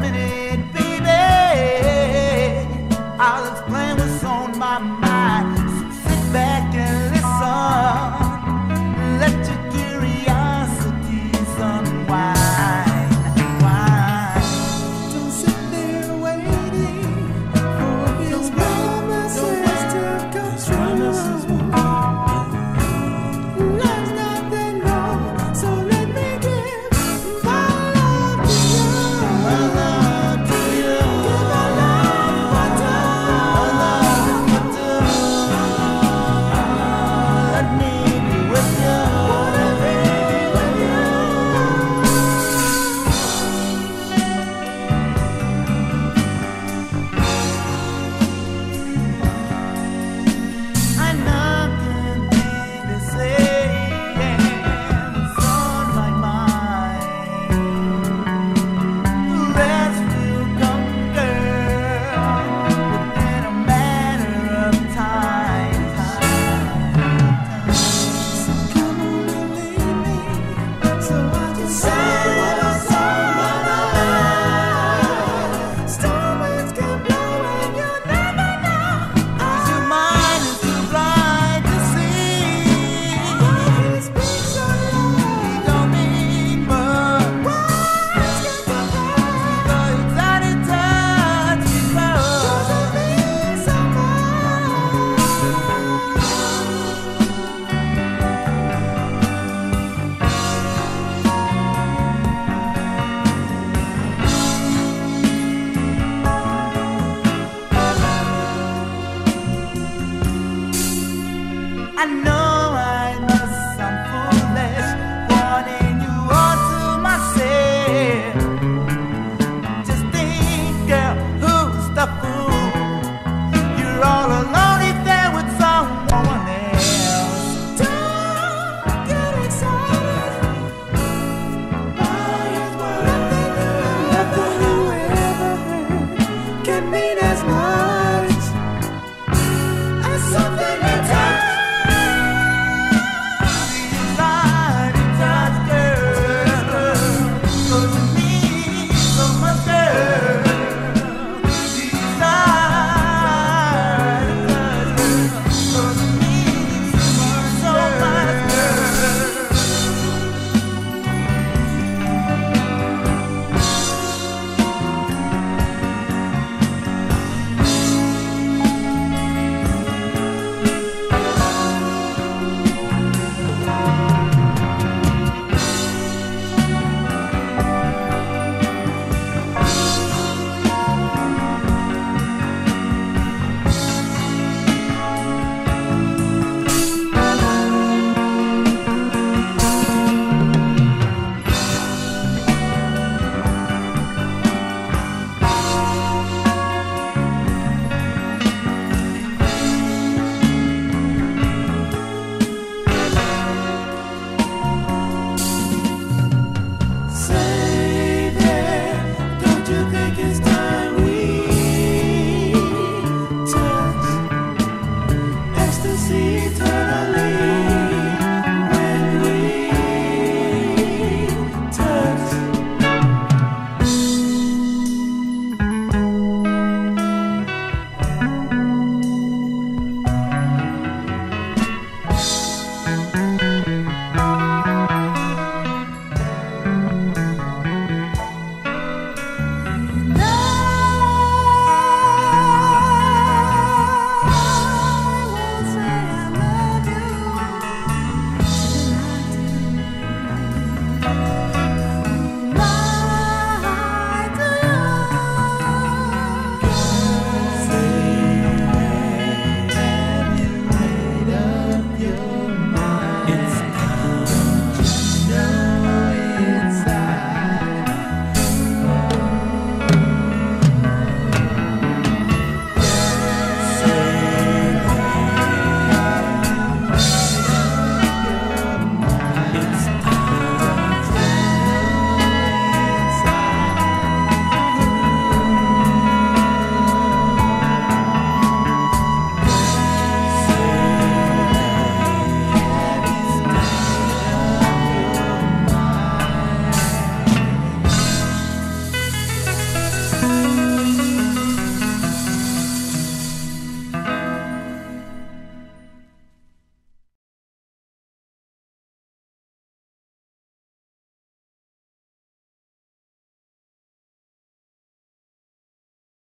minute